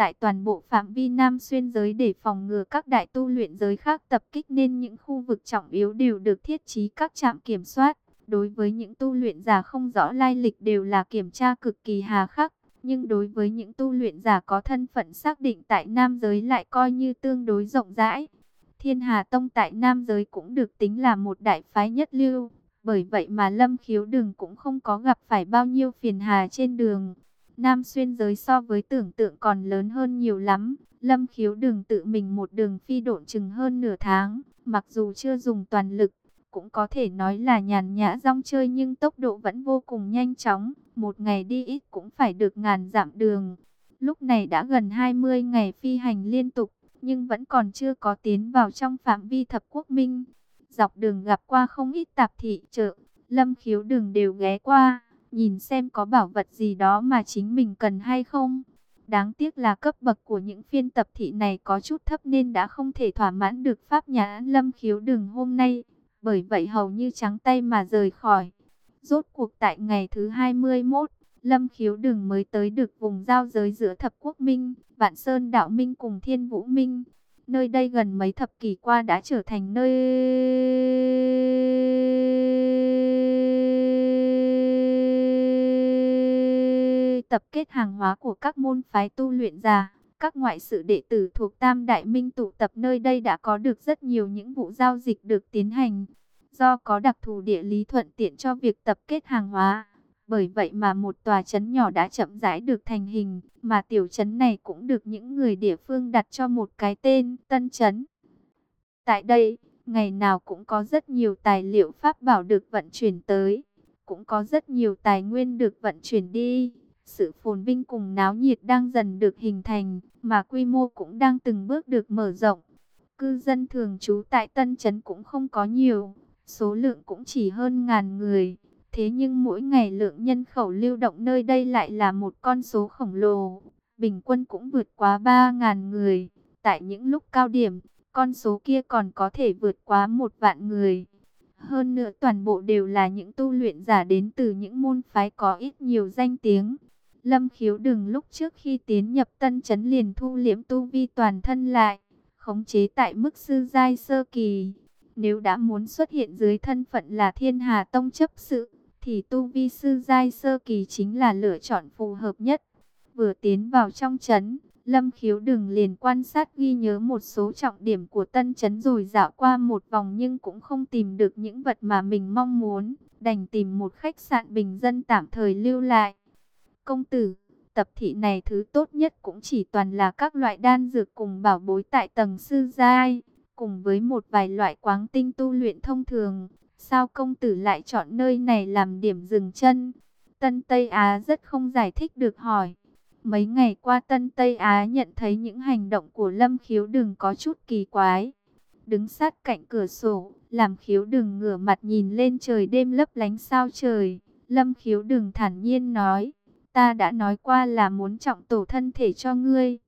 tại toàn bộ phạm vi Nam Xuyên giới để phòng ngừa các đại tu luyện giới khác tập kích nên những khu vực trọng yếu đều được thiết trí các trạm kiểm soát. Đối với những tu luyện giả không rõ lai lịch đều là kiểm tra cực kỳ hà khắc. Nhưng đối với những tu luyện giả có thân phận xác định tại Nam giới lại coi như tương đối rộng rãi. Thiên Hà Tông tại Nam giới cũng được tính là một đại phái nhất lưu. Bởi vậy mà Lâm Khiếu đường cũng không có gặp phải bao nhiêu phiền hà trên đường. Nam xuyên giới so với tưởng tượng còn lớn hơn nhiều lắm. Lâm Khiếu đường tự mình một đường phi độn chừng hơn nửa tháng. Mặc dù chưa dùng toàn lực, cũng có thể nói là nhàn nhã rong chơi nhưng tốc độ vẫn vô cùng nhanh chóng. Một ngày đi ít cũng phải được ngàn dặm đường. Lúc này đã gần 20 ngày phi hành liên tục, nhưng vẫn còn chưa có tiến vào trong phạm vi thập quốc minh. Dọc đường gặp qua không ít tạp thị chợ, lâm khiếu đường đều ghé qua, nhìn xem có bảo vật gì đó mà chính mình cần hay không. Đáng tiếc là cấp bậc của những phiên tập thị này có chút thấp nên đã không thể thỏa mãn được pháp nhà lâm khiếu đường hôm nay. Bởi vậy hầu như trắng tay mà rời khỏi. Rốt cuộc tại ngày thứ 21, Lâm Khiếu Đường mới tới được vùng giao giới giữa Thập Quốc Minh, Vạn Sơn Đạo Minh cùng Thiên Vũ Minh. Nơi đây gần mấy thập kỷ qua đã trở thành nơi tập kết hàng hóa của các môn phái tu luyện già Các ngoại sự đệ tử thuộc Tam Đại Minh tụ tập nơi đây đã có được rất nhiều những vụ giao dịch được tiến hành. Do có đặc thù địa lý thuận tiện cho việc tập kết hàng hóa, bởi vậy mà một tòa trấn nhỏ đã chậm rãi được thành hình, mà tiểu trấn này cũng được những người địa phương đặt cho một cái tên Tân Trấn. Tại đây, ngày nào cũng có rất nhiều tài liệu pháp bảo được vận chuyển tới, cũng có rất nhiều tài nguyên được vận chuyển đi. Sự phồn vinh cùng náo nhiệt đang dần được hình thành, mà quy mô cũng đang từng bước được mở rộng. Cư dân thường trú tại Tân Trấn cũng không có nhiều, số lượng cũng chỉ hơn ngàn người. Thế nhưng mỗi ngày lượng nhân khẩu lưu động nơi đây lại là một con số khổng lồ, bình quân cũng vượt quá 3.000 người. Tại những lúc cao điểm, con số kia còn có thể vượt quá một vạn người. Hơn nữa toàn bộ đều là những tu luyện giả đến từ những môn phái có ít nhiều danh tiếng. Lâm khiếu đừng lúc trước khi tiến nhập tân chấn liền thu liễm tu vi toàn thân lại, khống chế tại mức sư giai sơ kỳ. Nếu đã muốn xuất hiện dưới thân phận là thiên hà tông chấp sự, thì tu vi sư giai sơ kỳ chính là lựa chọn phù hợp nhất. Vừa tiến vào trong chấn, Lâm khiếu đừng liền quan sát ghi nhớ một số trọng điểm của tân chấn rồi dạo qua một vòng nhưng cũng không tìm được những vật mà mình mong muốn, đành tìm một khách sạn bình dân tạm thời lưu lại. Công tử, tập thị này thứ tốt nhất cũng chỉ toàn là các loại đan dược cùng bảo bối tại tầng sư giai, cùng với một vài loại quáng tinh tu luyện thông thường. Sao công tử lại chọn nơi này làm điểm dừng chân? Tân Tây Á rất không giải thích được hỏi. Mấy ngày qua Tân Tây Á nhận thấy những hành động của Lâm Khiếu Đừng có chút kỳ quái. Đứng sát cạnh cửa sổ, làm Khiếu Đừng ngửa mặt nhìn lên trời đêm lấp lánh sao trời. Lâm Khiếu Đừng thản nhiên nói, ta đã nói qua là muốn trọng tổ thân thể cho ngươi.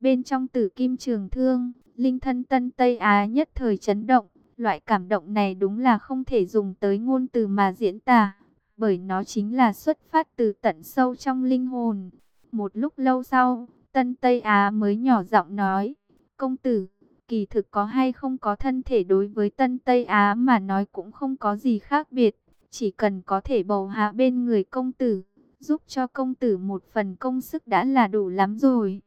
Bên trong tử kim trường thương, linh thân Tân Tây Á nhất thời chấn động. Loại cảm động này đúng là không thể dùng tới ngôn từ mà diễn tả, bởi nó chính là xuất phát từ tận sâu trong linh hồn. Một lúc lâu sau, Tân Tây Á mới nhỏ giọng nói, công tử, kỳ thực có hay không có thân thể đối với Tân Tây Á mà nói cũng không có gì khác biệt, chỉ cần có thể bầu hạ bên người công tử, giúp cho công tử một phần công sức đã là đủ lắm rồi.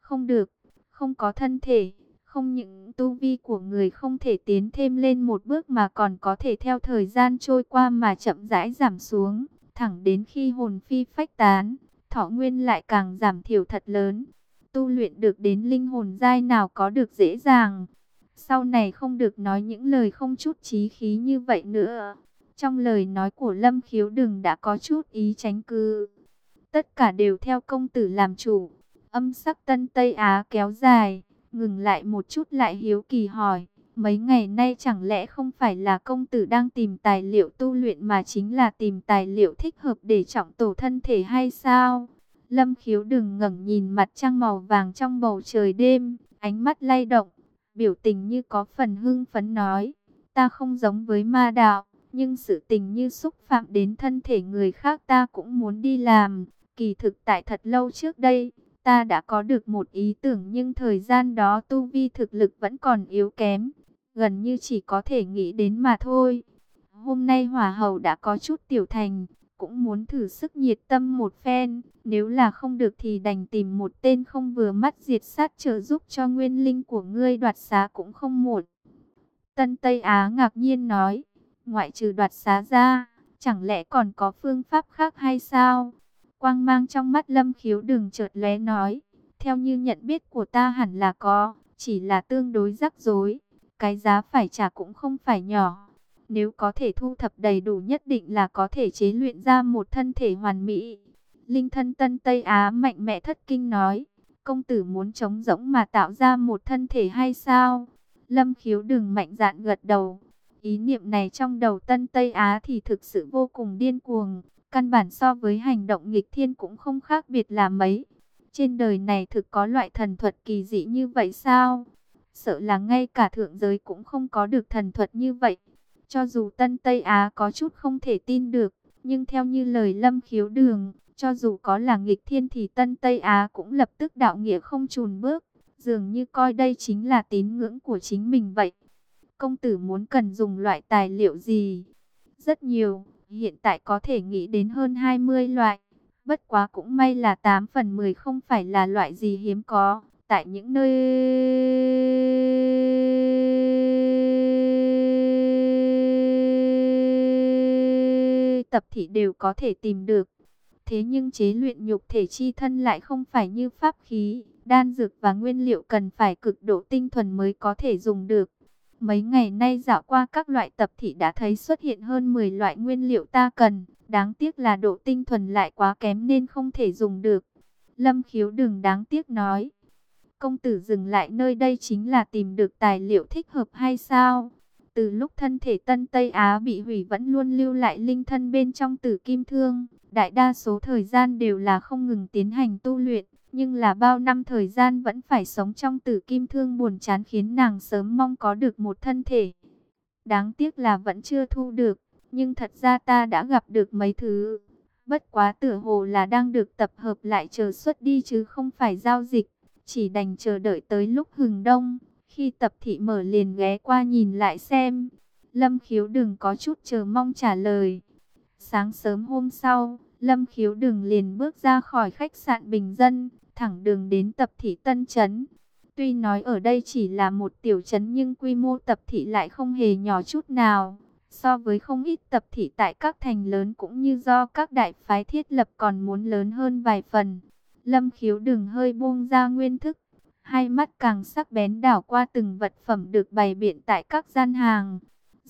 Không được, không có thân thể, không những tu vi của người không thể tiến thêm lên một bước mà còn có thể theo thời gian trôi qua mà chậm rãi giảm xuống, thẳng đến khi hồn phi phách tán, thọ nguyên lại càng giảm thiểu thật lớn. Tu luyện được đến linh hồn giai nào có được dễ dàng. Sau này không được nói những lời không chút trí khí như vậy nữa. Trong lời nói của Lâm Khiếu Đừng đã có chút ý tránh cư. Tất cả đều theo công tử làm chủ. Âm sắc Tân Tây Á kéo dài ngừng lại một chút lại hiếu kỳ hỏi, mấy ngày nay chẳng lẽ không phải là công tử đang tìm tài liệu tu luyện mà chính là tìm tài liệu thích hợp để trọng tổ thân thể hay sao? Lâm khiếu đừng ngẩng nhìn mặt trăng màu vàng trong bầu trời đêm, ánh mắt lay động, biểu tình như có phần hưng phấn nói, ta không giống với ma đạo, nhưng sự tình như xúc phạm đến thân thể người khác ta cũng muốn đi làm, kỳ thực tại thật lâu trước đây, ta đã có được một ý tưởng nhưng thời gian đó tu vi thực lực vẫn còn yếu kém, gần như chỉ có thể nghĩ đến mà thôi. Hôm nay hỏa hầu đã có chút tiểu thành, cũng muốn thử sức nhiệt tâm một phen, nếu là không được thì đành tìm một tên không vừa mắt diệt sát trợ giúp cho nguyên linh của ngươi đoạt xá cũng không muộn. Tân Tây Á ngạc nhiên nói, ngoại trừ đoạt xá ra, chẳng lẽ còn có phương pháp khác hay sao? Quang mang trong mắt lâm khiếu đừng chợt lóe nói, theo như nhận biết của ta hẳn là có, chỉ là tương đối rắc rối, cái giá phải trả cũng không phải nhỏ. Nếu có thể thu thập đầy đủ nhất định là có thể chế luyện ra một thân thể hoàn mỹ. Linh thân Tân Tây Á mạnh mẽ thất kinh nói, công tử muốn chống rỗng mà tạo ra một thân thể hay sao? Lâm khiếu đừng mạnh dạn gật đầu. Ý niệm này trong đầu Tân Tây Á thì thực sự vô cùng điên cuồng. Căn bản so với hành động nghịch thiên cũng không khác biệt là mấy. Trên đời này thực có loại thần thuật kỳ dị như vậy sao? Sợ là ngay cả thượng giới cũng không có được thần thuật như vậy. Cho dù Tân Tây Á có chút không thể tin được, nhưng theo như lời lâm khiếu đường, cho dù có là nghịch thiên thì Tân Tây Á cũng lập tức đạo nghĩa không chùn bước, dường như coi đây chính là tín ngưỡng của chính mình vậy. Công tử muốn cần dùng loại tài liệu gì? Rất nhiều, hiện tại có thể nghĩ đến hơn 20 loại. Bất quá cũng may là 8 phần 10 không phải là loại gì hiếm có, tại những nơi tập thị đều có thể tìm được. Thế nhưng chế luyện nhục thể chi thân lại không phải như pháp khí, đan dược và nguyên liệu cần phải cực độ tinh thuần mới có thể dùng được. Mấy ngày nay dạo qua các loại tập thị đã thấy xuất hiện hơn 10 loại nguyên liệu ta cần, đáng tiếc là độ tinh thuần lại quá kém nên không thể dùng được. Lâm khiếu đừng đáng tiếc nói. Công tử dừng lại nơi đây chính là tìm được tài liệu thích hợp hay sao? Từ lúc thân thể Tân Tây Á bị hủy vẫn luôn lưu lại linh thân bên trong tử kim thương. Đại đa số thời gian đều là không ngừng tiến hành tu luyện. Nhưng là bao năm thời gian vẫn phải sống trong tử kim thương buồn chán khiến nàng sớm mong có được một thân thể. Đáng tiếc là vẫn chưa thu được. Nhưng thật ra ta đã gặp được mấy thứ. Bất quá tử hồ là đang được tập hợp lại chờ xuất đi chứ không phải giao dịch. Chỉ đành chờ đợi tới lúc hừng đông. Khi tập thị mở liền ghé qua nhìn lại xem. Lâm khiếu đừng có chút chờ mong trả lời. Sáng sớm hôm sau, Lâm khiếu đừng liền bước ra khỏi khách sạn bình dân, thẳng đường đến tập thị Tân Trấn. Tuy nói ở đây chỉ là một tiểu trấn nhưng quy mô tập thị lại không hề nhỏ chút nào. So với không ít tập thị tại các thành lớn cũng như do các đại phái thiết lập còn muốn lớn hơn vài phần. Lâm khiếu đừng hơi buông ra nguyên thức, hai mắt càng sắc bén đảo qua từng vật phẩm được bày biện tại các gian hàng.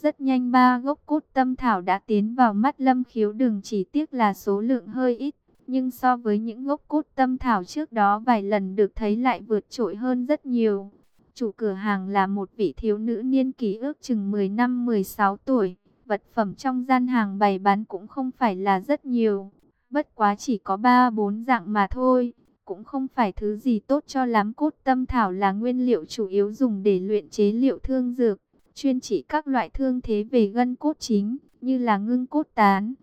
Rất nhanh ba gốc cốt tâm thảo đã tiến vào mắt lâm khiếu đừng chỉ tiếc là số lượng hơi ít. Nhưng so với những gốc cốt tâm thảo trước đó vài lần được thấy lại vượt trội hơn rất nhiều. Chủ cửa hàng là một vị thiếu nữ niên kỷ ước chừng 10 năm 16 tuổi. Vật phẩm trong gian hàng bày bán cũng không phải là rất nhiều. Bất quá chỉ có 3-4 dạng mà thôi cũng không phải thứ gì tốt cho lắm. Cốt tâm thảo là nguyên liệu chủ yếu dùng để luyện chế liệu thương dược, chuyên trị các loại thương thế về gân cốt chính, như là ngưng cốt tán.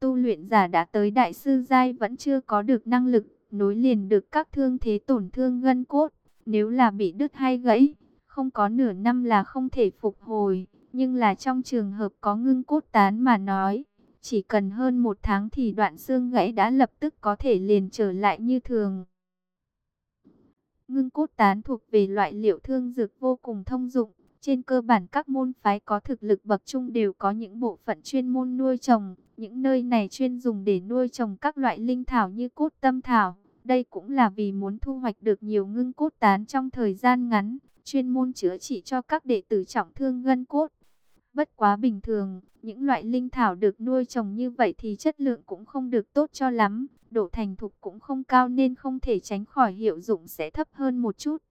Tu luyện giả đã tới đại sư giai vẫn chưa có được năng lực nối liền được các thương thế tổn thương gân cốt. Nếu là bị đứt hay gãy, không có nửa năm là không thể phục hồi. Nhưng là trong trường hợp có ngưng cốt tán mà nói, chỉ cần hơn một tháng thì đoạn xương gãy đã lập tức có thể liền trở lại như thường. Ngưng cốt tán thuộc về loại liệu thương dược vô cùng thông dụng. Trên cơ bản các môn phái có thực lực bậc trung đều có những bộ phận chuyên môn nuôi trồng. Những nơi này chuyên dùng để nuôi trồng các loại linh thảo như cốt tâm thảo. Đây cũng là vì muốn thu hoạch được nhiều ngưng cốt tán trong thời gian ngắn. Chuyên môn chữa trị cho các đệ tử trọng thương gân cốt. Bất quá bình thường, những loại linh thảo được nuôi trồng như vậy thì chất lượng cũng không được tốt cho lắm độ thành thục cũng không cao nên không thể tránh khỏi hiệu dụng sẽ thấp hơn một chút.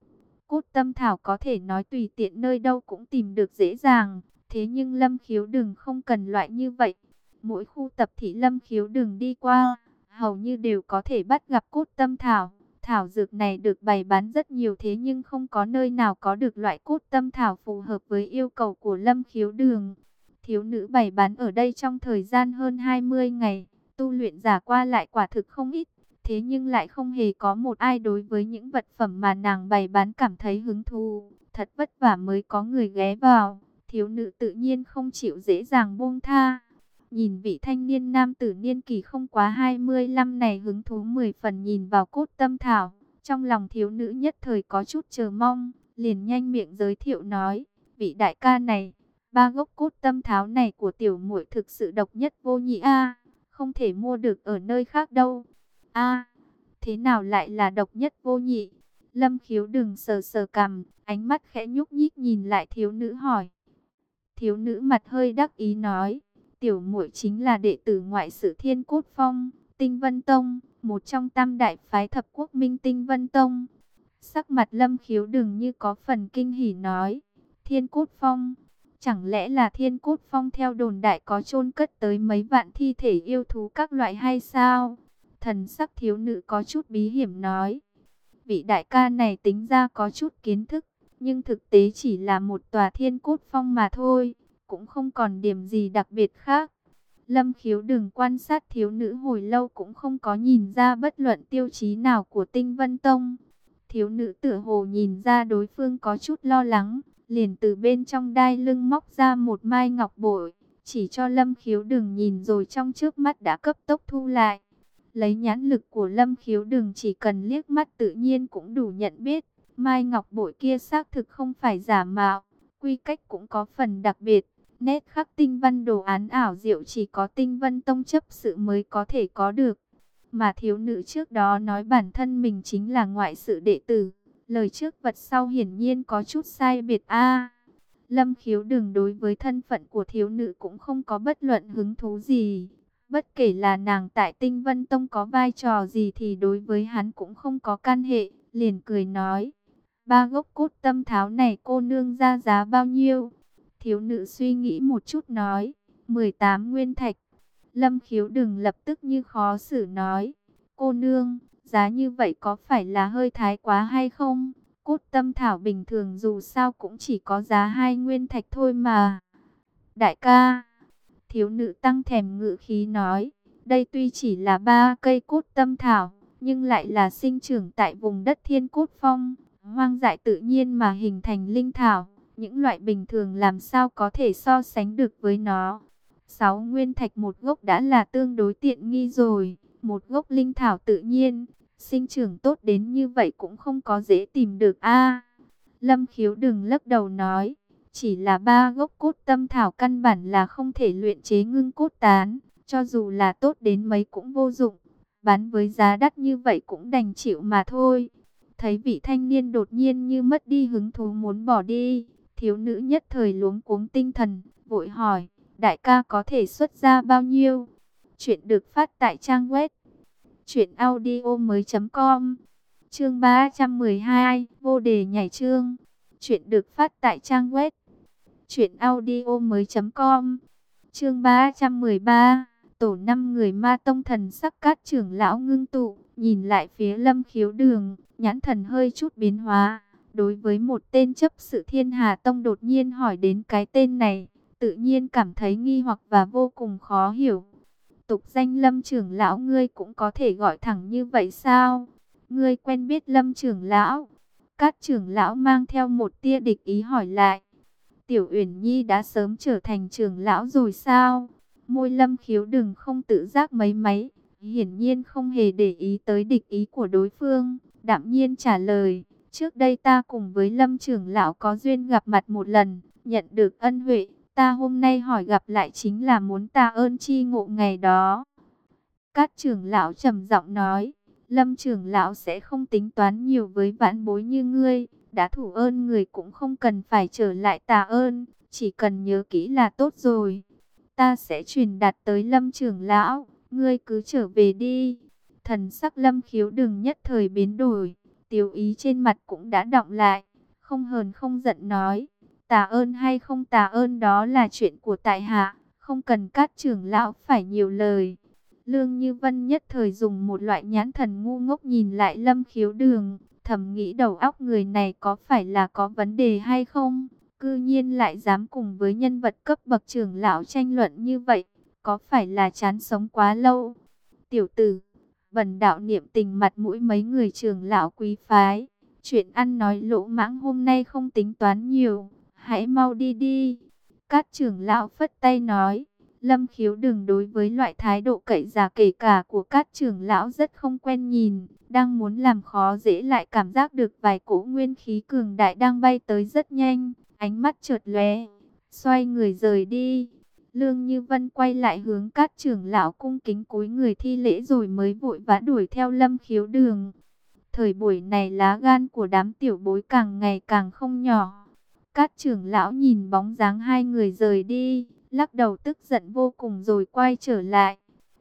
Cốt tâm thảo có thể nói tùy tiện nơi đâu cũng tìm được dễ dàng, thế nhưng lâm khiếu đừng không cần loại như vậy. Mỗi khu tập thị lâm khiếu đừng đi qua, hầu như đều có thể bắt gặp cốt tâm thảo. Thảo dược này được bày bán rất nhiều thế nhưng không có nơi nào có được loại cốt tâm thảo phù hợp với yêu cầu của lâm khiếu đường. Thiếu nữ bày bán ở đây trong thời gian hơn 20 ngày Tu luyện giả qua lại quả thực không ít, Thế nhưng lại không hề có một ai đối với những vật phẩm mà nàng bày bán cảm thấy hứng thú. Thật vất vả mới có người ghé vào. Thiếu nữ tự nhiên không chịu dễ dàng buông tha. Nhìn vị thanh niên nam tử niên kỳ không quá 25 này hứng thú 10 phần nhìn vào cốt tâm thảo. Trong lòng thiếu nữ nhất thời có chút chờ mong, liền nhanh miệng giới thiệu nói, vị đại ca này, ba gốc cốt tâm thảo này của tiểu muội thực sự độc nhất vô nhị a, không thể mua được ở nơi khác đâu. A, thế nào lại là độc nhất vô nhị? Lâm khiếu đừng sờ sờ cằm, ánh mắt khẽ nhúc nhích nhìn lại thiếu nữ hỏi. Thiếu nữ mặt hơi đắc ý nói, tiểu muội chính là đệ tử ngoại sử thiên cốt phong, tinh vân tông, một trong tam đại phái thập quốc minh tinh vân tông. Sắc mặt lâm khiếu đừng như có phần kinh hỉ nói, thiên cốt phong, chẳng lẽ là thiên cốt phong theo đồn đại có chôn cất tới mấy vạn thi thể yêu thú các loại hay sao? Thần sắc thiếu nữ có chút bí hiểm nói, vị đại ca này tính ra có chút kiến thức, nhưng thực tế chỉ là một tòa thiên cốt phong mà thôi, cũng không còn điểm gì đặc biệt khác. Lâm khiếu đừng quan sát thiếu nữ hồi lâu cũng không có nhìn ra bất luận tiêu chí nào của tinh vân tông. Thiếu nữ tựa hồ nhìn ra đối phương có chút lo lắng, liền từ bên trong đai lưng móc ra một mai ngọc bội, chỉ cho lâm khiếu đừng nhìn rồi trong trước mắt đã cấp tốc thu lại. Lấy nhãn lực của lâm khiếu đừng chỉ cần liếc mắt tự nhiên cũng đủ nhận biết, mai ngọc bội kia xác thực không phải giả mạo, quy cách cũng có phần đặc biệt. Nét khắc tinh văn đồ án ảo diệu chỉ có tinh vân tông chấp sự mới có thể có được. Mà thiếu nữ trước đó nói bản thân mình chính là ngoại sự đệ tử. Lời trước vật sau hiển nhiên có chút sai biệt a. Lâm khiếu đừng đối với thân phận của thiếu nữ cũng không có bất luận hứng thú gì. Bất kể là nàng tại tinh vân tông có vai trò gì thì đối với hắn cũng không có can hệ. Liền cười nói, ba gốc cốt tâm tháo này cô nương ra giá bao nhiêu? Thiếu nữ suy nghĩ một chút nói, 18 nguyên thạch. Lâm khiếu đừng lập tức như khó xử nói, cô nương, giá như vậy có phải là hơi thái quá hay không? Cốt tâm thảo bình thường dù sao cũng chỉ có giá hai nguyên thạch thôi mà. Đại ca, thiếu nữ tăng thèm ngự khí nói, đây tuy chỉ là ba cây cốt tâm thảo, nhưng lại là sinh trưởng tại vùng đất thiên cốt phong, hoang dại tự nhiên mà hình thành linh thảo. Những loại bình thường làm sao có thể so sánh được với nó. Sáu nguyên thạch một gốc đã là tương đối tiện nghi rồi. Một gốc linh thảo tự nhiên, sinh trưởng tốt đến như vậy cũng không có dễ tìm được a. Lâm khiếu đừng lắc đầu nói, chỉ là ba gốc cốt tâm thảo căn bản là không thể luyện chế ngưng cốt tán, cho dù là tốt đến mấy cũng vô dụng, bán với giá đắt như vậy cũng đành chịu mà thôi. Thấy vị thanh niên đột nhiên như mất đi hứng thú muốn bỏ đi, Thiếu nữ nhất thời luống cuống tinh thần, vội hỏi, đại ca có thể xuất ra bao nhiêu? Chuyện được phát tại trang web truyệnaudiomoi.com. Chương 312, vô đề nhảy chương. Chuyện được phát tại trang web chuyện audio mới .com Chương 313, tổ năm người ma tông thần sắc cát trưởng lão ngưng tụ, nhìn lại phía Lâm Khiếu Đường, nhãn thần hơi chút biến hóa. Đối với một tên chấp sự thiên hà tông đột nhiên hỏi đến cái tên này, tự nhiên cảm thấy nghi hoặc và vô cùng khó hiểu. Tục danh lâm trưởng lão ngươi cũng có thể gọi thẳng như vậy sao? Ngươi quen biết lâm trưởng lão? Các trưởng lão mang theo một tia địch ý hỏi lại. Tiểu Uyển Nhi đã sớm trở thành trưởng lão rồi sao? Môi lâm khiếu đừng không tự giác mấy mấy, hiển nhiên không hề để ý tới địch ý của đối phương, đạm nhiên trả lời. Trước đây ta cùng với Lâm trưởng lão có duyên gặp mặt một lần, nhận được ân huệ, ta hôm nay hỏi gặp lại chính là muốn ta ơn chi ngộ ngày đó. Các trưởng lão trầm giọng nói, Lâm trưởng lão sẽ không tính toán nhiều với vãn bối như ngươi, đã thủ ơn người cũng không cần phải trở lại tạ ơn, chỉ cần nhớ kỹ là tốt rồi. Ta sẽ truyền đạt tới Lâm trưởng lão, ngươi cứ trở về đi. Thần sắc Lâm khiếu đừng nhất thời biến đổi tiểu ý trên mặt cũng đã động lại, không hờn không giận nói, tà ơn hay không tà ơn đó là chuyện của tại hạ, không cần các trưởng lão phải nhiều lời. Lương Như Vân nhất thời dùng một loại nhãn thần ngu ngốc nhìn lại lâm khiếu đường, thầm nghĩ đầu óc người này có phải là có vấn đề hay không, cư nhiên lại dám cùng với nhân vật cấp bậc trưởng lão tranh luận như vậy, có phải là chán sống quá lâu. Tiểu tử bần đạo niệm tình mặt mũi mấy người trưởng lão quý phái. Chuyện ăn nói lỗ mãng hôm nay không tính toán nhiều, hãy mau đi đi. Các trưởng lão phất tay nói, Lâm khiếu đừng đối với loại thái độ cậy giả kể cả của các trưởng lão rất không quen nhìn, đang muốn làm khó dễ lại cảm giác được vài cỗ nguyên khí cường đại đang bay tới rất nhanh, ánh mắt chợt lóe, xoay người rời đi. Lương Như Vân quay lại hướng các trưởng lão cung kính cúi người thi lễ rồi mới vội vã đuổi theo Lâm khiếu đường. Thời buổi này lá gan của đám tiểu bối càng ngày càng không nhỏ. Các trưởng lão nhìn bóng dáng hai người rời đi, lắc đầu tức giận vô cùng rồi quay trở lại.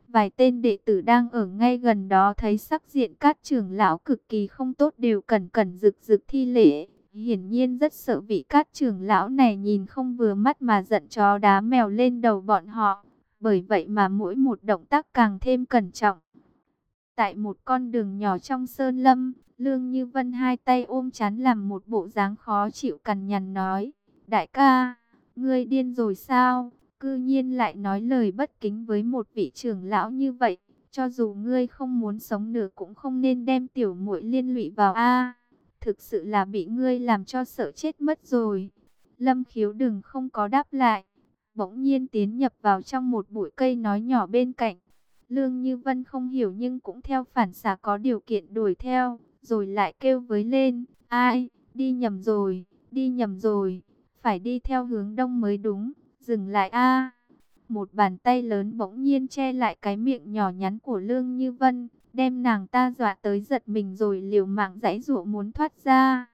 Vài tên đệ tử đang ở ngay gần đó thấy sắc diện các trưởng lão cực kỳ không tốt đều cẩn cẩn rực rực thi lễ. Hiển nhiên rất sợ vị các trưởng lão này nhìn không vừa mắt mà giận chó đá mèo lên đầu bọn họ. Bởi vậy mà mỗi một động tác càng thêm cẩn trọng. Tại một con đường nhỏ trong sơn lâm, Lương Như Vân hai tay ôm chán làm một bộ dáng khó chịu cằn nhằn nói. Đại ca, ngươi điên rồi sao? Cư nhiên lại nói lời bất kính với một vị trưởng lão như vậy. Cho dù ngươi không muốn sống nữa cũng không nên đem tiểu muội liên lụy vào a. thực sự là bị ngươi làm cho sợ chết mất rồi. Lâm khiếu đừng không có đáp lại. Bỗng nhiên tiến nhập vào trong một bụi cây nói nhỏ bên cạnh. Lương Như Vân không hiểu nhưng cũng theo phản xạ có điều kiện đuổi theo. Rồi lại kêu với lên. Ai, đi nhầm rồi, đi nhầm rồi. Phải đi theo hướng đông mới đúng. Dừng lại a Một bàn tay lớn bỗng nhiên che lại cái miệng nhỏ nhắn của Lương Như Vân, đem nàng ta dọa tới giật mình rồi liều mạng giãy giụa muốn thoát ra.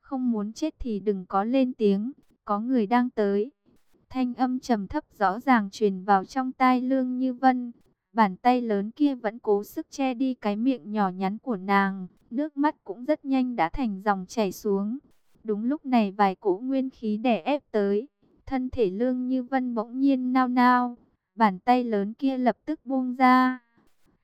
Không muốn chết thì đừng có lên tiếng, có người đang tới. Thanh âm trầm thấp rõ ràng truyền vào trong tai Lương Như Vân. Bàn tay lớn kia vẫn cố sức che đi cái miệng nhỏ nhắn của nàng, nước mắt cũng rất nhanh đã thành dòng chảy xuống. Đúng lúc này vài cỗ nguyên khí đè ép tới, Thân thể lương như vân bỗng nhiên nao nao, bàn tay lớn kia lập tức buông ra.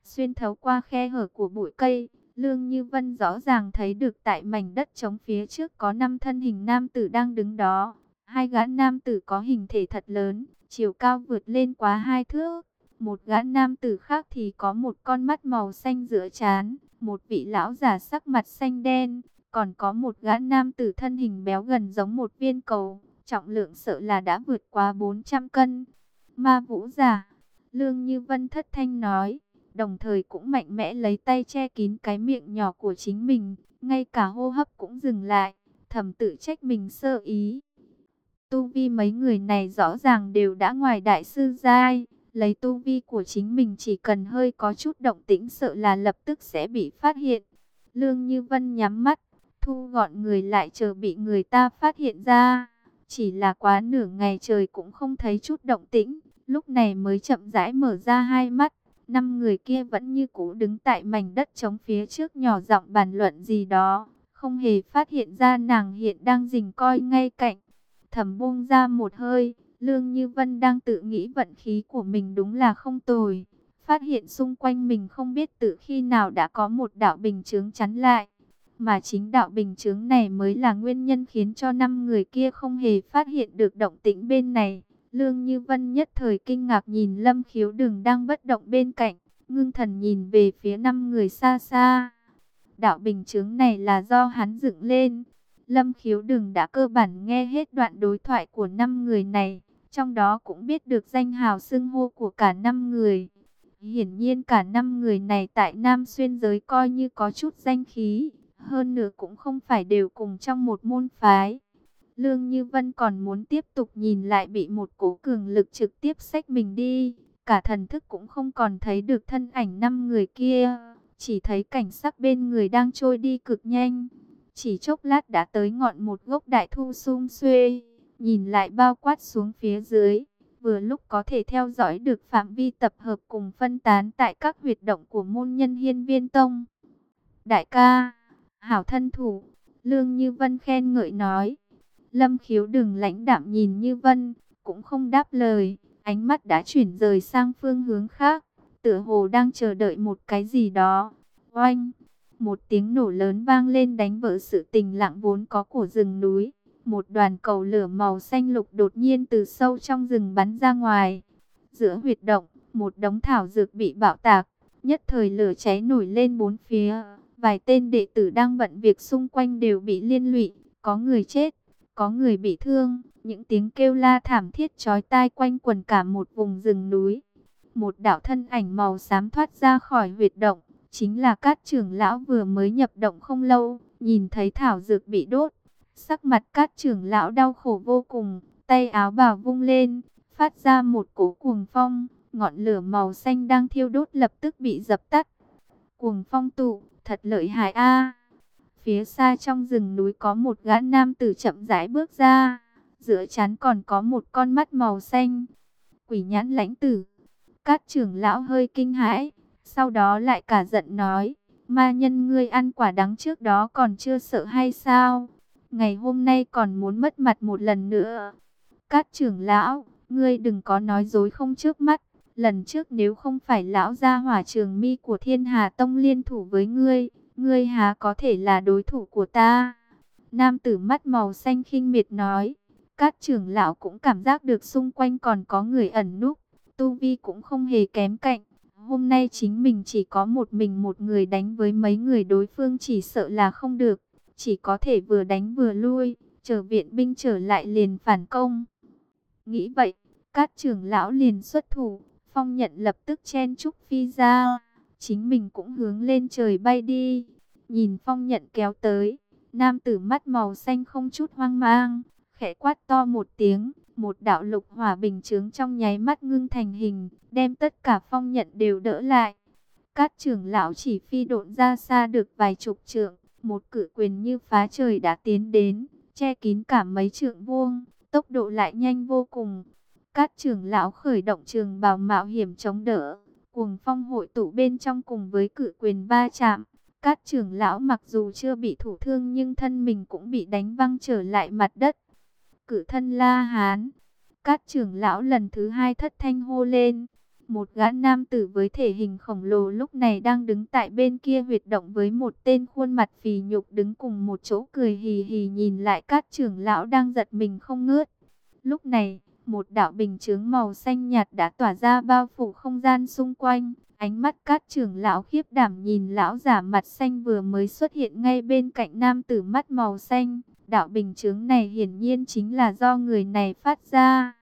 Xuyên thấu qua khe hở của bụi cây, lương như vân rõ ràng thấy được tại mảnh đất trống phía trước có năm thân hình nam tử đang đứng đó. Hai gã nam tử có hình thể thật lớn, chiều cao vượt lên quá hai thước. Một gã nam tử khác thì có một con mắt màu xanh giữa chán, một vị lão giả sắc mặt xanh đen, còn có một gã nam tử thân hình béo gần giống một viên cầu, trọng lượng sợ là đã vượt qua 400 cân. Ma vũ giả, Lương Như Vân thất thanh nói, đồng thời cũng mạnh mẽ lấy tay che kín cái miệng nhỏ của chính mình, ngay cả hô hấp cũng dừng lại, thầm tự trách mình sơ ý. Tu vi mấy người này rõ ràng đều đã ngoài đại sư giai, lấy tu vi của chính mình chỉ cần hơi có chút động tĩnh sợ là lập tức sẽ bị phát hiện. Lương Như Vân nhắm mắt, thu gọn người lại chờ bị người ta phát hiện ra. Chỉ là quá nửa ngày trời cũng không thấy chút động tĩnh, lúc này mới chậm rãi mở ra hai mắt. Năm người kia vẫn như cũ đứng tại mảnh đất trống phía trước nhỏ giọng bàn luận gì đó, không hề phát hiện ra nàng hiện đang rình coi ngay cạnh. Thầm buông ra một hơi, Lương Như Vân đang tự nghĩ vận khí của mình đúng là không tồi. Phát hiện xung quanh mình không biết từ khi nào đã có một đạo bình chướng chắn lại. Mà chính đạo bình chứng này mới là nguyên nhân khiến cho năm người kia không hề phát hiện được động tĩnh bên này. Lương Như Vân nhất thời kinh ngạc nhìn Lâm Khiếu đường đang bất động bên cạnh, ngưng thần nhìn về phía năm người xa xa. Đạo bình chứng này là do hắn dựng lên. Lâm Khiếu đường đã cơ bản nghe hết đoạn đối thoại của năm người này, trong đó cũng biết được danh hào xưng hô của cả năm người. Hiển nhiên cả năm người này tại Nam Xuyên giới coi như có chút danh khí hơn nữa cũng không phải đều cùng trong một môn phái. Lương Như Vân còn muốn tiếp tục nhìn lại bị một cố cường lực trực tiếp xách mình đi. Cả thần thức cũng không còn thấy được thân ảnh năm người kia. Chỉ thấy cảnh sắc bên người đang trôi đi cực nhanh. Chỉ chốc lát đã tới ngọn một gốc đại thu sung xuê. Nhìn lại bao quát xuống phía dưới. Vừa lúc có thể theo dõi được phạm vi tập hợp cùng phân tán tại các huyệt động của môn nhân hiên viên tông. Đại ca hảo thân thủ. Lương Như Vân khen ngợi nói. Lâm khiếu đừng lãnh đạm nhìn Như Vân, cũng không đáp lời, ánh mắt đã chuyển rời sang phương hướng khác, tựa hồ đang chờ đợi một cái gì đó. Oanh! Một tiếng nổ lớn vang lên đánh vỡ sự tình lặng vốn có của rừng núi. Một đoàn cầu lửa màu xanh lục đột nhiên từ sâu trong rừng bắn ra ngoài. Giữa huyệt động, một đống thảo dược bị bạo tạc, Nhất thời lửa cháy nổi lên bốn phía, vài tên đệ tử đang bận việc xung quanh đều bị liên lụy, có người chết, có người bị thương, những tiếng kêu la thảm thiết chói tai quanh quần cả một vùng rừng núi. Một đạo thân ảnh màu xám thoát ra khỏi huyệt động, chính là các trưởng lão vừa mới nhập động không lâu, nhìn thấy thảo dược bị đốt. Sắc mặt các trưởng lão đau khổ vô cùng, tay áo bào vung lên, phát ra một cỗ cuồng phong, ngọn lửa màu xanh đang thiêu đốt lập tức bị dập tắt. Cuồng phong tụ, thật lợi hại a. Phía xa trong rừng núi có một gã nam tử chậm rãi bước ra, giữa chán còn có một con mắt màu xanh. Quỷ nhãn lãnh tử. Các trưởng lão hơi kinh hãi, sau đó lại cả giận nói, ma nhân ngươi ăn quả đắng trước đó còn chưa sợ hay sao? Ngày hôm nay còn muốn mất mặt một lần nữa. Các trưởng lão, ngươi đừng có nói dối không trước mắt. Lần trước nếu không phải lão gia hỏa trường mi của thiên hà tông liên thủ với ngươi, ngươi há có thể là đối thủ của ta. Nam tử mắt màu xanh khinh miệt nói, các trưởng lão cũng cảm giác được xung quanh còn có người ẩn núp, tu vi cũng không hề kém cạnh. Hôm nay chính mình chỉ có một mình một người đánh với mấy người đối phương chỉ sợ là không được, chỉ có thể vừa đánh vừa lui, chờ viện binh trở lại liền phản công. Nghĩ vậy, các trưởng lão liền xuất thủ, phong nhận lập tức chen trúc phi ra, chính mình cũng hướng lên trời bay đi. Nhìn phong nhận kéo tới, nam tử mắt màu xanh không chút hoang mang, khẽ quát to một tiếng, một đạo lục hỏa bình chướng trong nháy mắt ngưng thành hình, đem tất cả phong nhận đều đỡ lại. Các trưởng lão chỉ phi độn ra xa được vài chục trượng, một cử quyền như phá trời đã tiến đến, che kín cả mấy trượng vuông, tốc độ lại nhanh vô cùng. Các trưởng lão khởi động trường bào mạo hiểm chống đỡ, cuồng phong hội tụ bên trong cùng với cử quyền va chạm. Các trưởng lão mặc dù chưa bị thủ thương nhưng thân mình cũng bị đánh văng trở lại mặt đất. Cử thân la hán. Các trưởng lão lần thứ hai thất thanh hô lên. Một gã nam tử với thể hình khổng lồ lúc này đang đứng tại bên kia huyệt động với một tên khuôn mặt phì nhục đứng cùng một chỗ cười hì hì nhìn lại các trưởng lão đang giật mình không ngớt. Lúc này, một đạo bình chướng màu xanh nhạt đã tỏa ra bao phủ không gian xung quanh. Ánh mắt các trưởng lão khiếp đảm nhìn lão giả mặt xanh vừa mới xuất hiện ngay bên cạnh nam tử mắt màu xanh. Đạo bình chướng này hiển nhiên chính là do người này phát ra.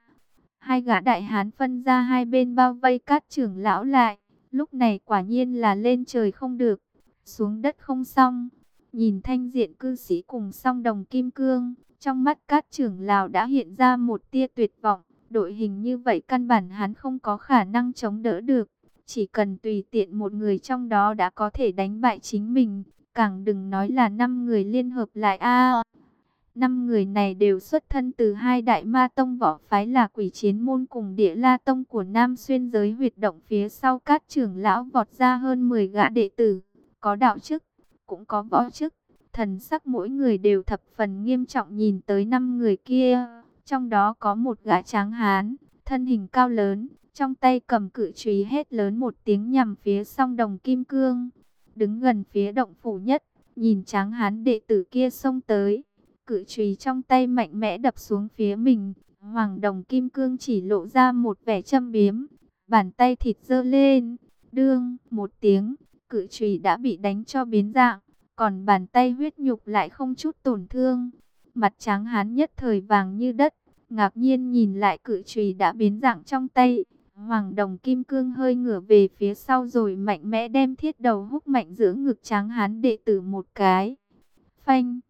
Hai gã đại hán phân ra hai bên bao vây các trưởng lão lại. Lúc này quả nhiên là lên trời không được, xuống đất không xong. Nhìn thanh diện cư sĩ cùng song đồng kim cương, trong mắt các trưởng lão đã hiện ra một tia tuyệt vọng. Đội hình như vậy căn bản hắn không có khả năng chống đỡ được. Chỉ cần tùy tiện một người trong đó đã có thể đánh bại chính mình. Càng đừng nói là năm người liên hợp lại a Năm người này đều xuất thân từ hai đại ma tông võ phái là quỷ chiến môn cùng địa la tông của Nam Xuyên giới huyệt động phía sau các trưởng lão vọt ra hơn 10 gã đệ tử. Có đạo chức, cũng có võ chức. Thần sắc mỗi người đều thập phần nghiêm trọng nhìn tới năm người kia. Trong đó có một gã tráng hán, thân hình cao lớn, trong tay cầm cự trùy hết lớn một tiếng nhằm phía song đồng kim cương. Đứng gần phía động phủ nhất, nhìn tráng hán đệ tử kia xông tới. Cự trùy trong tay mạnh mẽ đập xuống phía mình. Hoàng đồng kim cương chỉ lộ ra một vẻ châm biếm. Bàn tay thịt dơ lên. Đương, một tiếng, cự trùy đã bị đánh cho biến dạng. Còn bàn tay huyết nhục lại không chút tổn thương. Mặt tráng hán nhất thời vàng như đất, ngạc nhiên nhìn lại cự trùy đã biến dạng trong tay. Hoàng đồng kim cương hơi ngửa về phía sau rồi mạnh mẽ đem thiết đầu húc mạnh giữa ngực tráng hán đệ tử một cái. Phanh,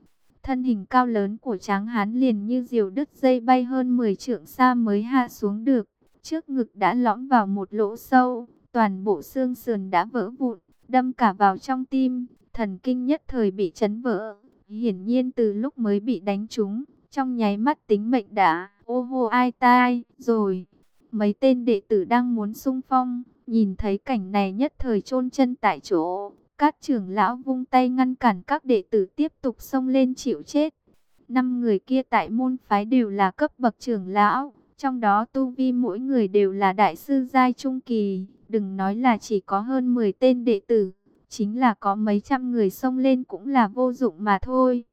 thân hình cao lớn của tráng hán liền như diều đứt dây bay hơn 10 trượng xa mới hạ xuống được. Trước ngực đã lõm vào một lỗ sâu, toàn bộ xương sườn đã vỡ vụn, đâm cả vào trong tim, thần kinh nhất thời bị chấn vỡ. Hiển nhiên từ lúc mới bị đánh trúng, trong nháy mắt tính mệnh đã ô hô ai tai rồi. Mấy tên đệ tử đang muốn sung phong, nhìn thấy cảnh này nhất thời chôn chân tại chỗ. Các trưởng lão vung tay ngăn cản các đệ tử tiếp tục xông lên chịu chết. Năm người kia tại môn phái đều là cấp bậc trưởng lão, trong đó tu vi mỗi người đều là đại sư giai trung kỳ, đừng nói là chỉ có hơn 10 tên đệ tử, chính là có mấy trăm người xông lên cũng là vô dụng mà thôi.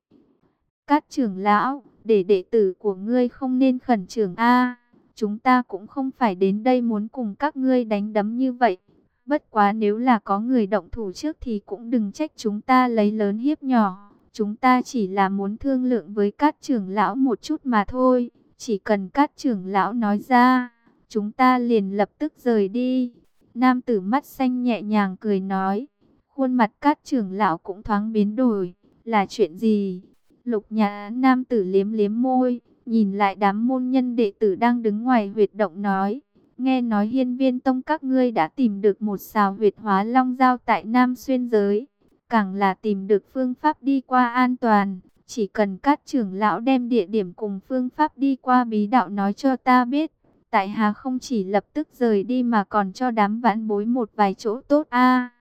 Các trưởng lão, để đệ tử của ngươi không nên khẩn trưởng a. chúng ta cũng không phải đến đây muốn cùng các ngươi đánh đấm như vậy. Bất quá nếu là có người động thủ trước thì cũng đừng trách chúng ta lấy lớn hiếp nhỏ. Chúng ta chỉ là muốn thương lượng với các trưởng lão một chút mà thôi. Chỉ cần các trưởng lão nói ra, chúng ta liền lập tức rời đi. Nam tử mắt xanh nhẹ nhàng cười nói. Khuôn mặt các trưởng lão cũng thoáng biến đổi. Là chuyện gì? Lục nhà nam tử liếm liếm môi, nhìn lại đám môn nhân đệ tử đang đứng ngoài huyệt động nói. Nghe nói hiên viên tông các ngươi đã tìm được một xào huyệt hóa long giao tại Nam Xuyên Giới. Càng là tìm được phương pháp đi qua an toàn. Chỉ cần các trưởng lão đem địa điểm cùng phương pháp đi qua bí đạo nói cho ta biết. Tại Hà không chỉ lập tức rời đi mà còn cho đám vãn bối một vài chỗ tốt a à,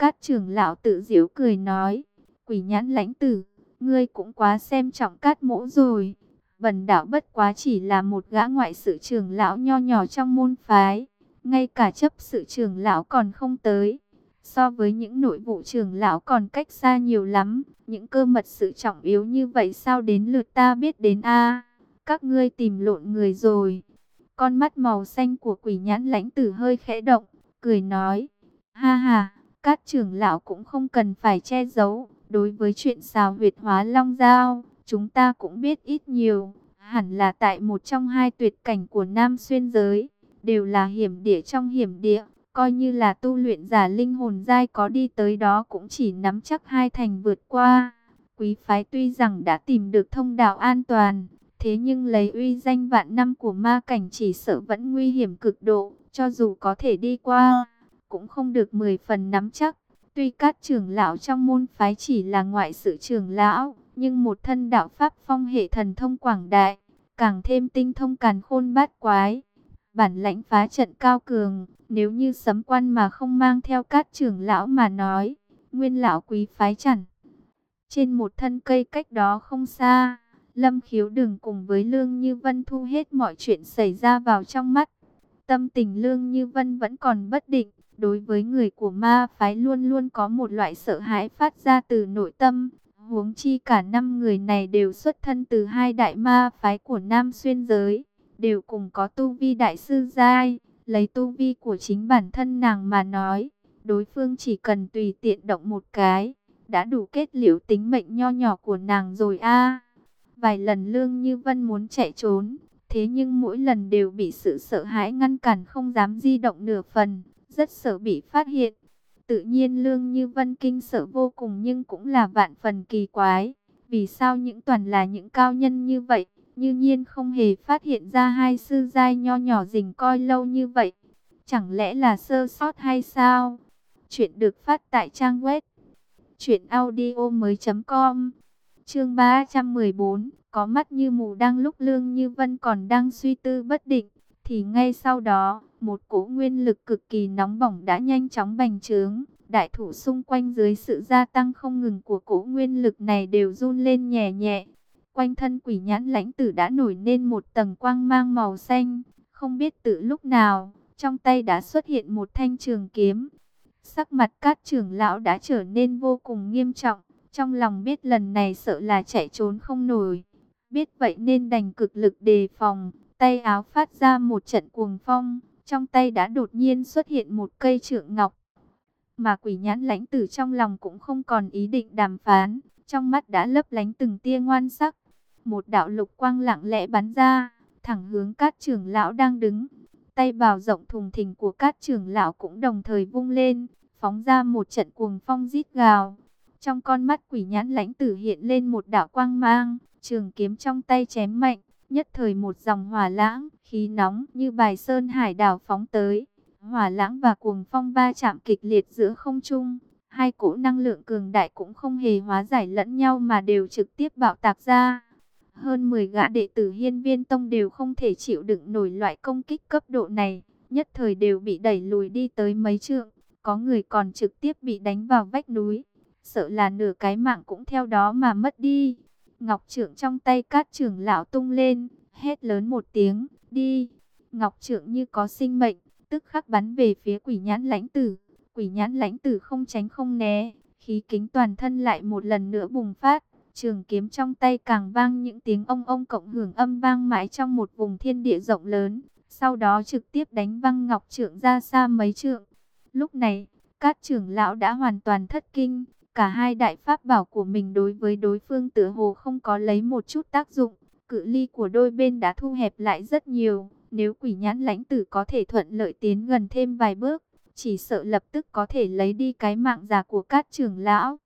các trưởng lão tự diễu cười nói. Quỷ nhãn lãnh tử, ngươi cũng quá xem trọng cát mỗ rồi. Bần đạo bất quá chỉ là một gã ngoại sự trưởng lão nho nhỏ trong môn phái. Ngay cả chấp sự trưởng lão còn không tới. So với những nội vụ trưởng lão còn cách xa nhiều lắm. Những cơ mật sự trọng yếu như vậy sao đến lượt ta biết đến a Các ngươi tìm lộn người rồi. Con mắt màu xanh của quỷ nhãn lãnh tử hơi khẽ động. Cười nói. Ha ha, các trưởng lão cũng không cần phải che giấu. Đối với chuyện xào huyệt hóa long giao chúng ta cũng biết ít nhiều, hẳn là tại một trong hai tuyệt cảnh của Nam Xuyên giới, đều là hiểm địa trong hiểm địa, coi như là tu luyện giả linh hồn giai có đi tới đó cũng chỉ nắm chắc hai thành vượt qua. Quý phái tuy rằng đã tìm được thông đạo an toàn, thế nhưng lấy uy danh vạn năm của ma cảnh chỉ sợ vẫn nguy hiểm cực độ, cho dù có thể đi qua, cũng không được 10 phần nắm chắc. Tuy các trưởng lão trong môn phái chỉ là ngoại sự trưởng lão, nhưng một thân đạo pháp phong hệ thần thông quảng đại, càng thêm tinh thông càn khôn bát quái. Bản lãnh phá trận cao cường, nếu như sấm quan mà không mang theo các trưởng lão mà nói, nguyên lão quý phái chẳng. Trên một thân cây cách đó không xa, Lâm khiếu đừng cùng với Lương Như Vân thu hết mọi chuyện xảy ra vào trong mắt. Tâm tình Lương Như Vân vẫn còn bất định, đối với người của ma phái luôn luôn có một loại sợ hãi phát ra từ nội tâm, Huống chi cả năm người này đều xuất thân từ hai đại ma phái của Nam Xuyên Giới, đều cùng có tu vi đại sư giai, lấy tu vi của chính bản thân nàng mà nói, đối phương chỉ cần tùy tiện động một cái, đã đủ kết liễu tính mệnh nho nhỏ của nàng rồi a. Vài lần Lương Như Vân muốn chạy trốn, thế nhưng mỗi lần đều bị sự sợ hãi ngăn cản không dám di động nửa phần, rất sợ bị phát hiện. Tự nhiên Lương Như Vân kinh sợ vô cùng nhưng cũng là vạn phần kỳ quái. Vì sao những toàn là những cao nhân như vậy, như nhiên không hề phát hiện ra hai sư giai nho nhỏ rình coi lâu như vậy. Chẳng lẽ là sơ sót hay sao? Chuyện được phát tại trang web truyệnaudiomoi.com. Chương 314, có mắt như mù đang lúc Lương Như Vân còn đang suy tư bất định, thì ngay sau đó, một cỗ nguyên lực cực kỳ nóng bỏng đã nhanh chóng bành trướng. Đại thủ xung quanh dưới sự gia tăng không ngừng của cỗ nguyên lực này đều run lên nhẹ nhẹ. Quanh thân quỷ nhãn lãnh tử đã nổi lên một tầng quang mang màu xanh. Không biết từ lúc nào, trong tay đã xuất hiện một thanh trường kiếm. Sắc mặt các trưởng lão đã trở nên vô cùng nghiêm trọng. Trong lòng biết lần này sợ là chạy trốn không nổi. Biết vậy nên đành cực lực đề phòng. Tay áo phát ra một trận cuồng phong trong tay đã đột nhiên xuất hiện một cây trượng ngọc. Mà quỷ nhãn lãnh tử trong lòng cũng không còn ý định đàm phán, trong mắt đã lấp lánh từng tia ngoan sắc. Một đạo lục quang lặng lẽ bắn ra, thẳng hướng các trưởng lão đang đứng. Tay bào rộng thùng thình của các trưởng lão cũng đồng thời vung lên, phóng ra một trận cuồng phong rít gào. Trong con mắt quỷ nhãn lãnh tử hiện lên một đạo quang mang, trường kiếm trong tay chém mạnh, Nhất thời một dòng hỏa lãng, khí nóng như bài sơn hải đảo phóng tới. Hỏa lãng và cuồng phong ba chạm kịch liệt giữa không trung. Hai cỗ năng lượng cường đại cũng không hề hóa giải lẫn nhau mà đều trực tiếp bạo tạc ra. Hơn 10 gã đệ tử hiên viên tông đều không thể chịu đựng nổi loại công kích cấp độ này. Nhất thời đều bị đẩy lùi đi tới mấy trượng. Có người còn trực tiếp bị đánh vào vách núi. Sợ là nửa cái mạng cũng theo đó mà mất đi. Ngọc trượng trong tay cát trưởng lão tung lên, hét lớn một tiếng, đi. Ngọc trượng như có sinh mệnh, tức khắc bắn về phía quỷ nhãn lãnh tử. Quỷ nhãn lãnh tử không tránh không né, khí kính toàn thân lại một lần nữa bùng phát. Trường kiếm trong tay càng vang những tiếng ông ông cộng hưởng âm vang mãi trong một vùng thiên địa rộng lớn. Sau đó trực tiếp đánh văng ngọc trượng ra xa mấy trượng. Lúc này, các trưởng lão đã hoàn toàn thất kinh, cả hai đại pháp bảo của mình đối với đối phương tựa hồ không có lấy một chút tác dụng, cự ly của đôi bên đã thu hẹp lại rất nhiều, nếu quỷ nhãn lãnh tử có thể thuận lợi tiến gần thêm vài bước, chỉ sợ lập tức có thể lấy đi cái mạng già của các trưởng lão.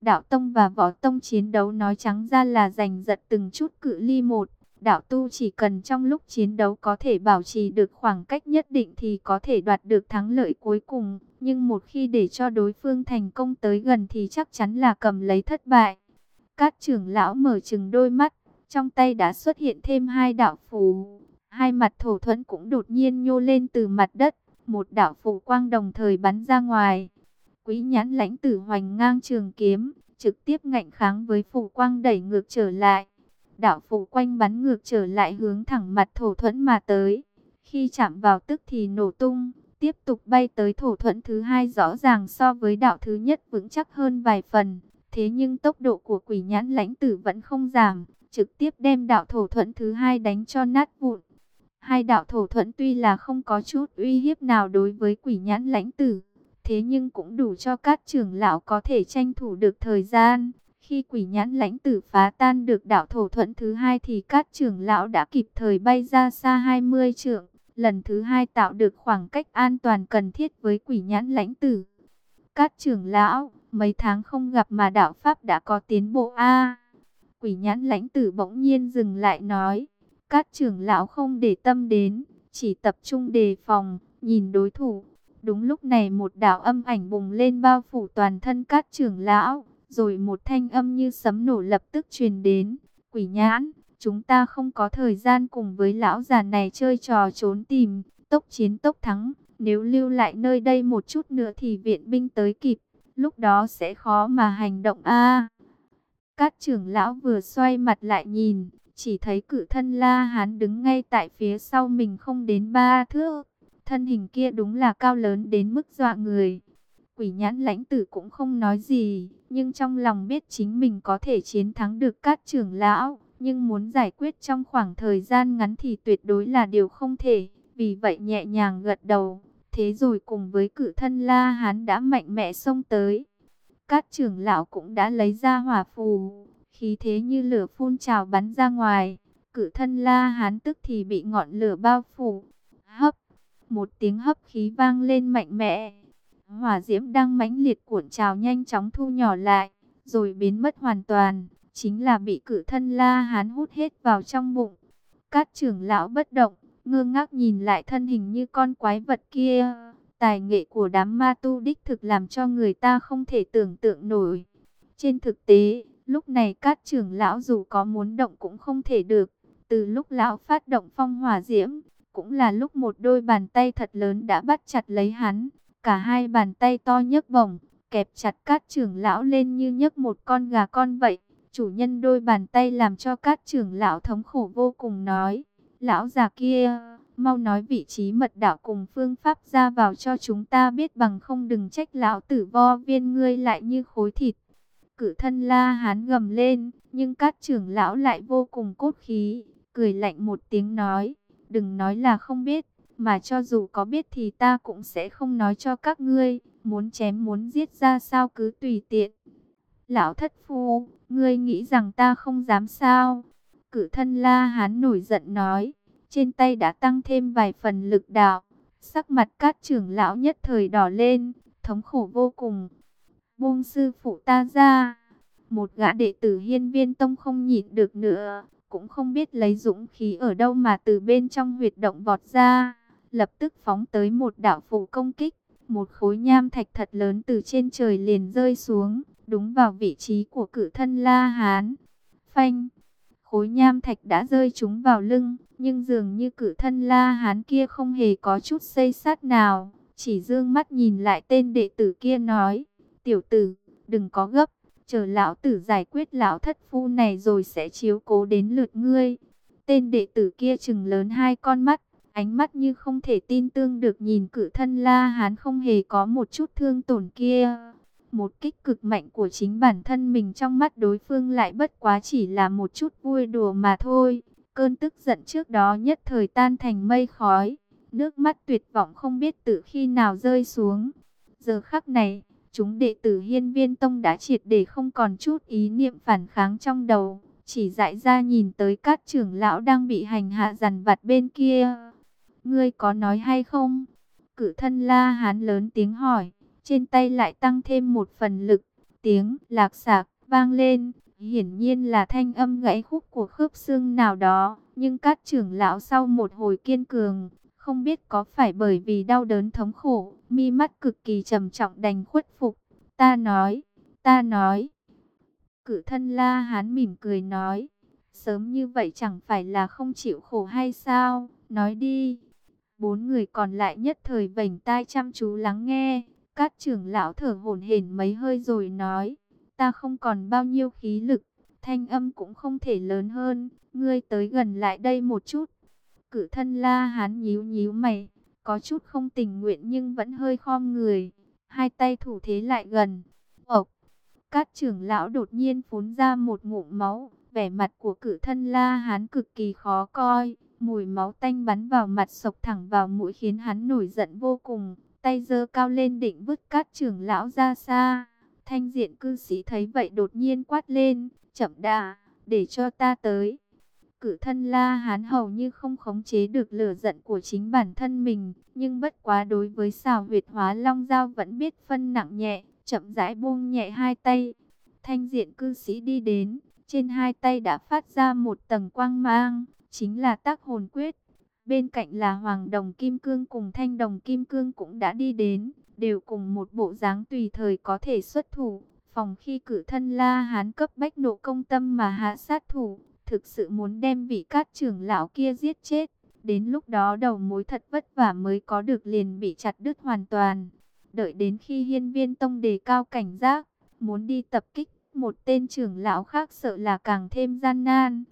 Đạo Tông và Võ Tông chiến đấu nói trắng ra là giành giật từng chút cự ly một. Đạo tu chỉ cần trong lúc chiến đấu có thể bảo trì được khoảng cách nhất định thì có thể đoạt được thắng lợi cuối cùng. Nhưng một khi để cho đối phương thành công tới gần thì chắc chắn là cầm lấy thất bại. Các trưởng lão mở chừng đôi mắt, trong tay đã xuất hiện thêm hai đạo phù. Hai mặt thổ thuẫn cũng đột nhiên nhô lên từ mặt đất, một đạo phù quang đồng thời bắn ra ngoài. Quý nhãn lãnh tử hoành ngang trường kiếm, trực tiếp ngạnh kháng với phù quang đẩy ngược trở lại. Đạo phù quanh bắn ngược trở lại hướng thẳng mặt thổ thuẫn mà tới. Khi chạm vào tức thì nổ tung, tiếp tục bay tới thổ thuẫn thứ hai rõ ràng so với đạo thứ nhất vững chắc hơn vài phần. Thế nhưng tốc độ của quỷ nhãn lãnh tử vẫn không giảm, trực tiếp đem đạo thổ thuẫn thứ hai đánh cho nát vụn. Hai đạo thổ thuẫn tuy là không có chút uy hiếp nào đối với quỷ nhãn lãnh tử, thế nhưng cũng đủ cho các trưởng lão có thể tranh thủ được thời gian. Khi quỷ nhãn lãnh tử phá tan được đạo thổ thuẫn thứ hai thì các trưởng lão đã kịp thời bay ra xa 20 trượng. Lần thứ hai tạo được khoảng cách an toàn cần thiết với quỷ nhãn lãnh tử. Các trưởng lão, mấy tháng không gặp mà đạo Pháp đã có tiến bộ a Quỷ nhãn lãnh tử bỗng nhiên dừng lại nói. Các trưởng lão không để tâm đến, chỉ tập trung đề phòng, nhìn đối thủ. Đúng lúc này một đạo âm ảnh bùng lên bao phủ toàn thân các trưởng lão, rồi một thanh âm như sấm nổ lập tức truyền đến. Quỷ nhãn, chúng ta không có thời gian cùng với lão già này chơi trò trốn tìm, tốc chiến tốc thắng. Nếu lưu lại nơi đây một chút nữa thì viện binh tới kịp, lúc đó sẽ khó mà hành động a. các trưởng lão vừa xoay mặt lại nhìn, chỉ thấy cự thân La Hán đứng ngay tại phía sau mình không đến ba thước. Thân hình kia đúng là cao lớn đến mức dọa người. Quỷ nhãn lãnh tử cũng không nói gì, nhưng trong lòng biết chính mình có thể chiến thắng được các trưởng lão. Nhưng muốn giải quyết trong khoảng thời gian ngắn thì tuyệt đối là điều không thể. Vì vậy nhẹ nhàng gật đầu. Thế rồi cùng với cử thân La Hán đã mạnh mẽ xông tới. Các trưởng lão cũng đã lấy ra hỏa phù. Khí thế như lửa phun trào bắn ra ngoài. Cử thân La Hán tức thì bị ngọn lửa bao phủ. Hấp. Một tiếng hấp khí vang lên mạnh mẽ Hỏa diễm đang mãnh liệt cuộn trào nhanh chóng thu nhỏ lại, rồi biến mất hoàn toàn, chính là bị cử thân La Hán hút hết vào trong bụng. Các trưởng lão bất động, ngơ ngác nhìn lại thân hình như con quái vật kia. Tài nghệ của đám ma tu đích thực làm cho người ta không thể tưởng tượng nổi. Trên thực tế, lúc này các trưởng lão dù có muốn động cũng không thể được. Từ lúc lão phát động phong hỏa diễm, cũng là lúc một đôi bàn tay thật lớn đã bắt chặt lấy hắn. Cả hai bàn tay to nhấc bổng, kẹp chặt các trưởng lão lên như nhấc một con gà con vậy. Chủ nhân đôi bàn tay làm cho các trưởng lão thống khổ vô cùng nói. Lão già kia, mau nói vị trí mật đạo cùng phương pháp ra vào cho chúng ta biết bằng không đừng trách lão tử vo viên ngươi lại như khối thịt. Cử thân la hán gầm lên, nhưng các trưởng lão lại vô cùng cốt khí, cười lạnh một tiếng nói, đừng nói là không biết, mà cho dù có biết thì ta cũng sẽ không nói cho các ngươi, muốn chém muốn giết ra sao cứ tùy tiện. Lão thất phu, ngươi nghĩ rằng ta không dám sao? Cử thân La Hán nổi giận nói, trên tay đã tăng thêm vài phần lực đạo. Sắc mặt các trưởng lão nhất thời đỏ lên, thống khổ vô cùng. Buông sư phụ ta ra. Một gã đệ tử hiên viên tông không nhịn được nữa, cũng không biết lấy dũng khí ở đâu mà từ bên trong huyệt động vọt ra lập tức phóng tới một đạo phủ công kích. Một khối nham thạch thật lớn từ trên trời liền rơi xuống, đúng vào vị trí của cử thân La Hán. Phanh! Khối nham thạch đã rơi trúng vào lưng, nhưng dường như cử thân La Hán kia không hề có chút xây sát nào. Chỉ dương mắt nhìn lại tên đệ tử kia nói, tiểu tử, đừng có gấp, chờ lão tử giải quyết lão thất phu này rồi sẽ chiếu cố đến lượt ngươi. Tên đệ tử kia chừng lớn hai con mắt, Ánh mắt như không thể tin tương được nhìn cử thân La Hán không hề có một chút thương tổn kia. Một kích cực mạnh của chính bản thân mình trong mắt đối phương lại bất quá chỉ là một chút vui đùa mà thôi. Cơn tức giận trước đó nhất thời tan thành mây khói. nước mắt tuyệt vọng không biết từ khi nào rơi xuống. Giờ khắc này, chúng đệ tử hiên viên tông đã triệt để không còn chút ý niệm phản kháng trong đầu, chỉ dại ra nhìn tới các trưởng lão đang bị hành hạ dằn vặt bên kia. Ngươi có nói hay không? Cử thân la hán lớn tiếng hỏi, trên tay lại tăng thêm một phần lực, tiếng lạc sạc vang lên, hiển nhiên là thanh âm gãy khúc của khớp xương nào đó, nhưng các trưởng lão sau một hồi kiên cường, không biết có phải bởi vì đau đớn thống khổ, mi mắt cực kỳ trầm trọng đành khuất phục. Ta nói, ta nói. Cử thân la hán mỉm cười nói, sớm như vậy chẳng phải là không chịu khổ hay sao, nói đi. Bốn người còn lại nhất thời vành tai chăm chú lắng nghe, các trưởng lão thở hổn hển mấy hơi rồi nói, ta không còn bao nhiêu khí lực, thanh âm cũng không thể lớn hơn, ngươi tới gần lại đây một chút. Cử thân la hán nhíu nhíu mày, có chút không tình nguyện nhưng vẫn hơi khom người, hai tay thủ thế lại gần. Ộc, các trưởng lão đột nhiên phun ra một ngụm máu, vẻ mặt của cử thân la hán cực kỳ khó coi, mùi máu tanh bắn vào mặt sộc thẳng vào mũi khiến hắn nổi giận vô cùng, tay giơ cao lên định vứt các trưởng lão ra xa. Thanh diện cư sĩ thấy vậy đột nhiên quát lên, chậm đã, để cho ta tới. Cử thân la hán hầu như không khống chế được lửa giận của chính bản thân mình, nhưng bất quá đối với xào huyệt hóa long dao vẫn biết phân nặng nhẹ, chậm rãi buông nhẹ hai tay. Thanh diện cư sĩ đi đến, trên hai tay đã phát ra một tầng quang mang, chính là tác hồn quyết. Bên cạnh là Hoàng Đồng Kim Cương cùng Thanh Đồng Kim Cương cũng đã đi đến, đều cùng một bộ dáng tùy thời có thể xuất thủ. Phòng khi cử thân la hán cấp bách nộ công tâm mà hạ sát thủ, thực sự muốn đem vị cát trưởng lão kia giết chết. Đến lúc đó đầu mối thật vất vả mới có được liền bị chặt đứt hoàn toàn. Đợi đến khi hiên viên tông đề cao cảnh giác, muốn đi tập kích một tên trưởng lão khác sợ là càng thêm gian nan.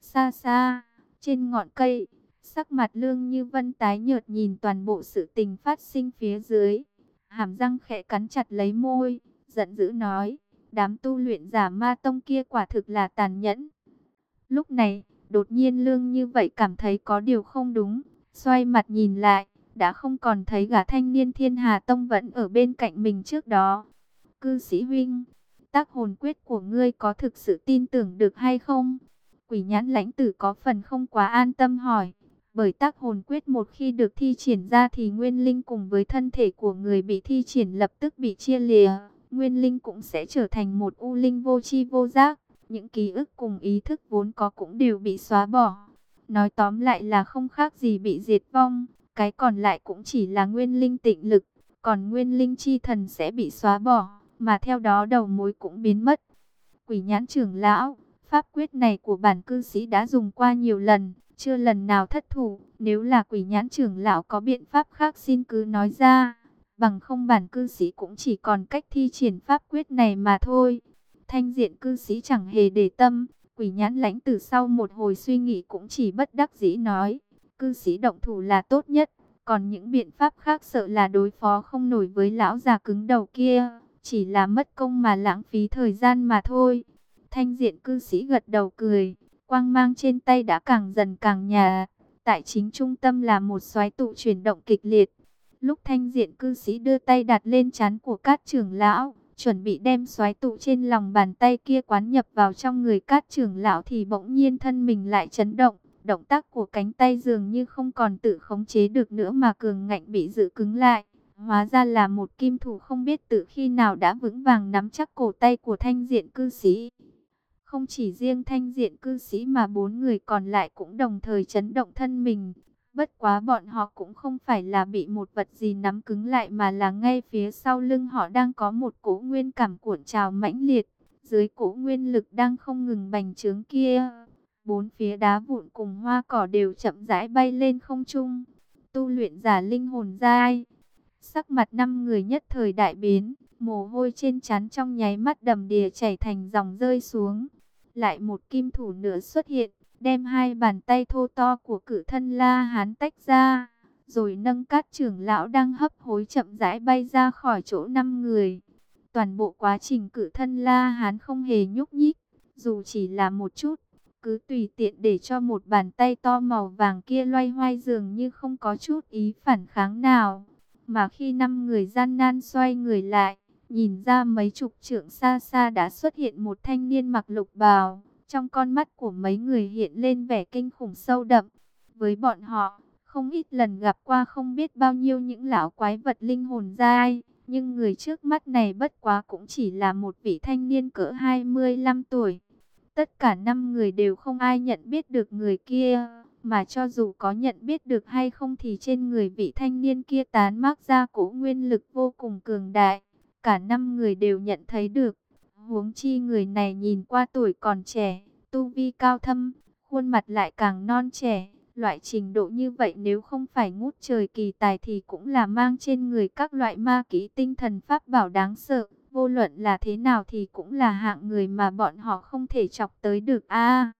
Xa xa, trên ngọn cây, sắc mặt lương như vân tái nhợt nhìn toàn bộ sự tình phát sinh phía dưới. Hàm răng khẽ cắn chặt lấy môi, giận dữ nói, đám tu luyện giả ma tông kia quả thực là tàn nhẫn. Lúc này, đột nhiên lương như vậy cảm thấy có điều không đúng, xoay mặt nhìn lại, đã không còn thấy gã thanh niên thiên hà tông vẫn ở bên cạnh mình trước đó. Cư sĩ huynh, tác hồn quyết của ngươi có thực sự tin tưởng được hay không? Quỷ nhãn lãnh tử có phần không quá an tâm hỏi. Bởi tác hồn quyết một khi được thi triển ra thì nguyên linh cùng với thân thể của người bị thi triển lập tức bị chia lìa. Nguyên linh cũng sẽ trở thành một u linh vô chi vô giác. Những ký ức cùng ý thức vốn có cũng đều bị xóa bỏ. Nói tóm lại là không khác gì bị diệt vong. Cái còn lại cũng chỉ là nguyên linh tịnh lực. Còn nguyên linh chi thần sẽ bị xóa bỏ. Mà theo đó đầu mối cũng biến mất. Quỷ nhãn trưởng lão, pháp quyết này của bản cư sĩ đã dùng qua nhiều lần, chưa lần nào thất thủ. Nếu là quỷ nhãn trưởng lão có biện pháp khác xin cứ nói ra. Bằng không bản cư sĩ cũng chỉ còn cách thi triển pháp quyết này mà thôi. Thanh diện cư sĩ chẳng hề để tâm. Quỷ nhãn lãnh từ sau một hồi suy nghĩ cũng chỉ bất đắc dĩ nói. Cư sĩ động thủ là tốt nhất. Còn những biện pháp khác sợ là đối phó không nổi với lão già cứng đầu kia. Chỉ là mất công mà lãng phí thời gian mà thôi. Thanh diện cư sĩ gật đầu cười. Quang mang trên tay đã càng dần càng nhà. Tại chính trung tâm là một xoáy tụ chuyển động kịch liệt. Lúc thanh diện cư sĩ đưa tay đặt lên chán của các trưởng lão, chuẩn bị đem xoáy tụ trên lòng bàn tay kia quán nhập vào trong người các trưởng lão thì bỗng nhiên thân mình lại chấn động. Động tác của cánh tay dường như không còn tự khống chế được nữa mà cường ngạnh bị giữ cứng lại. Hóa ra là một kim thủ không biết từ khi nào đã vững vàng nắm chắc cổ tay của thanh diện cư sĩ. Không chỉ riêng thanh diện cư sĩ mà bốn người còn lại cũng đồng thời chấn động thân mình. Bất quá bọn họ cũng không phải là bị một vật gì nắm cứng lại mà là ngay phía sau lưng họ đang có một cỗ nguyên cảm cuộn trào mãnh liệt. Dưới cỗ nguyên lực đang không ngừng bành trướng kia. Bốn phía đá vụn cùng hoa cỏ đều chậm rãi bay lên không trung. Tu luyện giả linh hồn dai. Sắc mặt năm người nhất thời đại biến, mồ hôi trên trán trong nháy mắt đầm đìa chảy thành dòng rơi xuống. Lại một kim thủ nữa xuất hiện, đem hai bàn tay thô to của cử thân La Hán tách ra, rồi nâng cát trưởng lão đang hấp hối chậm rãi bay ra khỏi chỗ năm người. Toàn bộ quá trình cử thân La Hán không hề nhúc nhích, dù chỉ là một chút, cứ tùy tiện để cho một bàn tay to màu vàng kia loay hoay dường như không có chút ý phản kháng nào. Mà khi năm người gian nan xoay người lại, nhìn ra mấy chục trượng xa xa đã xuất hiện một thanh niên mặc lục bào. Trong con mắt của mấy người hiện lên vẻ kinh khủng sâu đậm. Với bọn họ, không ít lần gặp qua không biết bao nhiêu những lão quái vật linh hồn dai. Nhưng người trước mắt này bất quá cũng chỉ là một vị thanh niên cỡ 25 tuổi. Tất cả năm người đều không ai nhận biết được người kia, mà cho dù có nhận biết được hay không thì trên người vị thanh niên kia tán mác ra cổ nguyên lực vô cùng cường đại. Cả năm người đều nhận thấy được, huống chi người này nhìn qua tuổi còn trẻ, tu vi cao thâm, khuôn mặt lại càng non trẻ. Loại trình độ như vậy nếu không phải ngút trời kỳ tài thì cũng là mang trên người các loại ma kỹ tinh thần pháp bảo đáng sợ. Vô luận là thế nào thì cũng là hạng người mà bọn họ không thể chọc tới được a